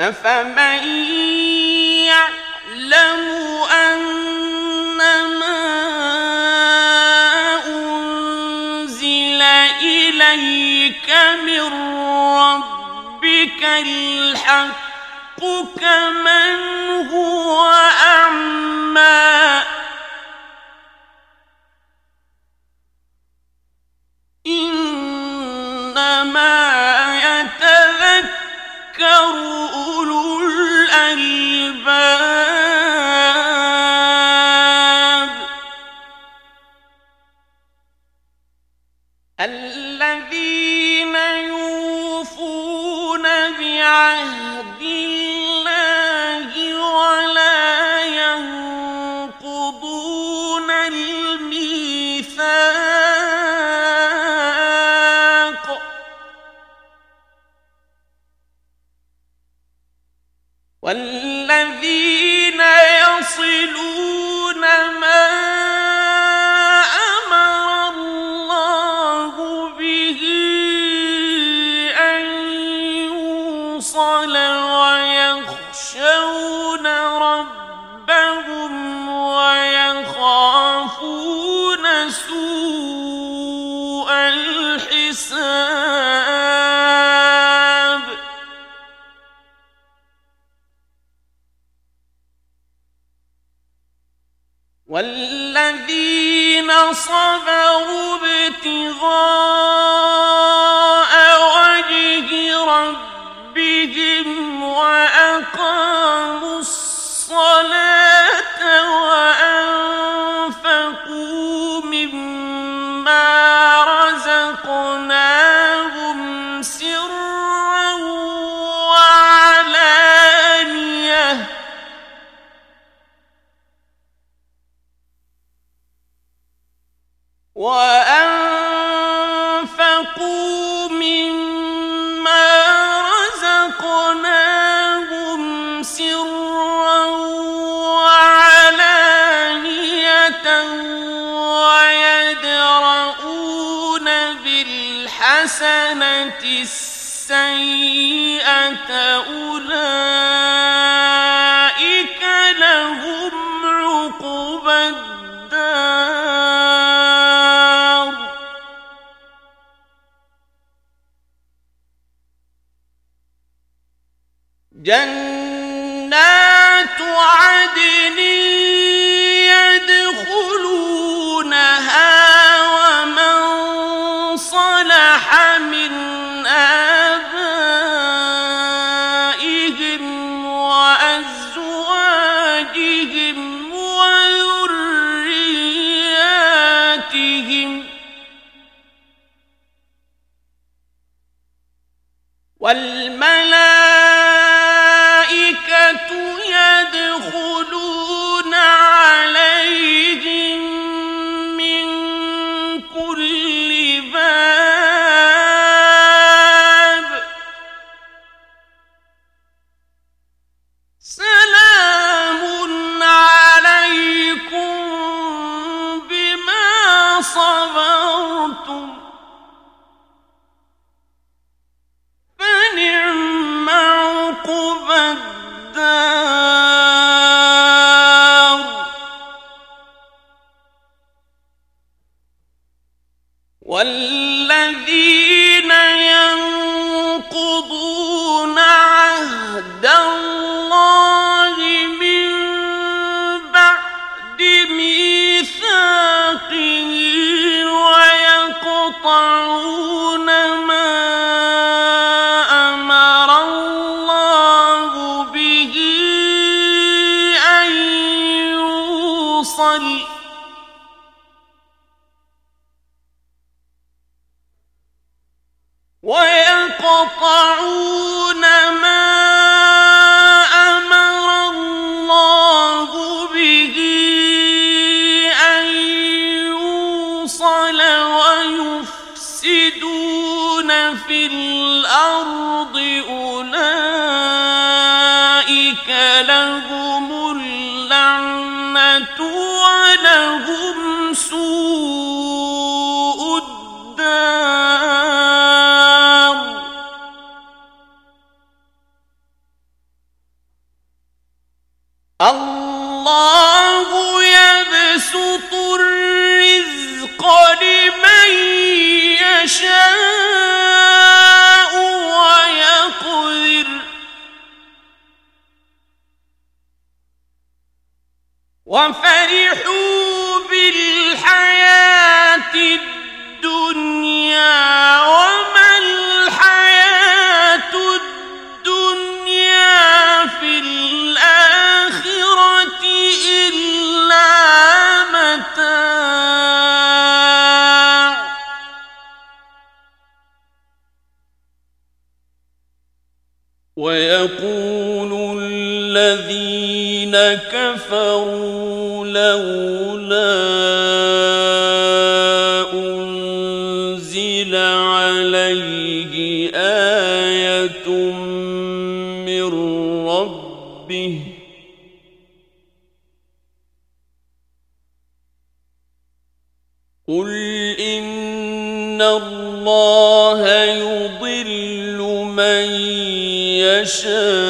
أفمن أنزل إليك من ربك الحق كمن هو أعمى إنما صبروا ابتغاء وأنفقوا مما رزقناهم سرا بالحسنة السيئة جنات عدن الأرض أولئك لهم اللعنة ولهم سوء الدار الله يبسط الرزق لمن يشاء وفرحوا بالحياة الدنيا وما الحياة الدنيا في الآخرة إلا متاع. ويقول الذين كفروا لولا أنزل عليه آية من ربه قل إن الله يضل من يشاء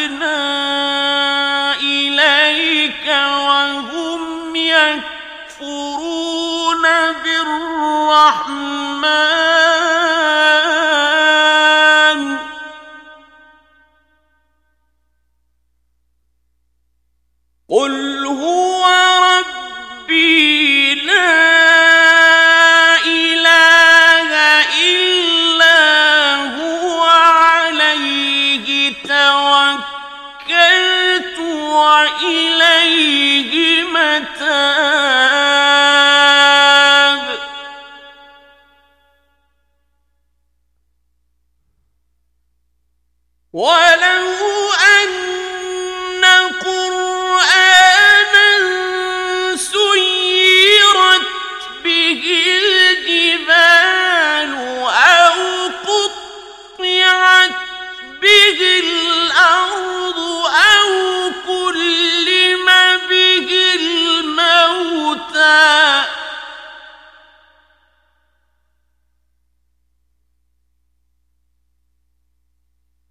الرحمن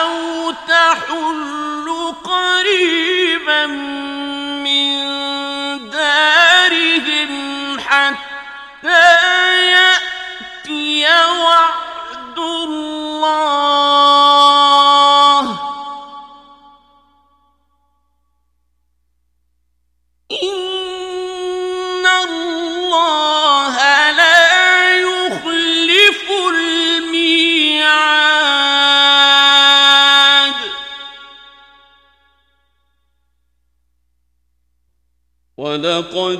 أو تحل قريبا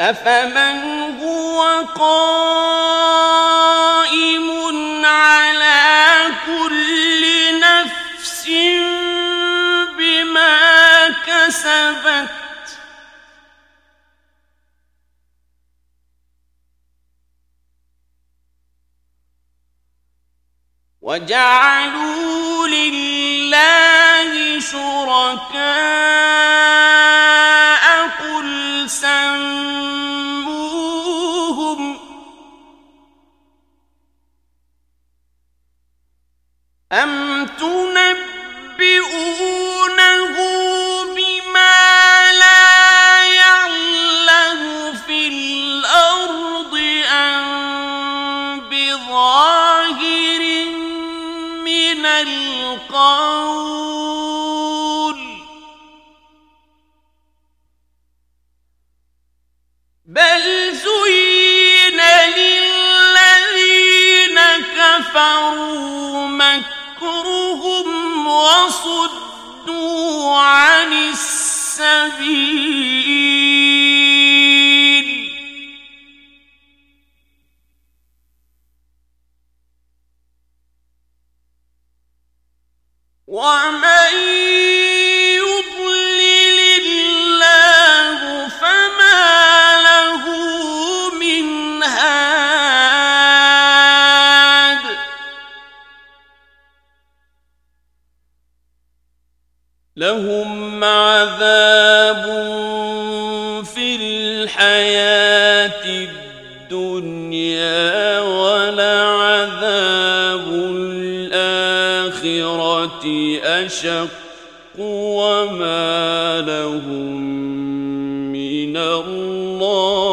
أفمن هو قائم على كل نفس بما كسبت وجعلوا لله شركاء أم تنبئون وصدوا عن السبيل. وما الدنيا ولعذاب الآخرة أشق وما لهم من الله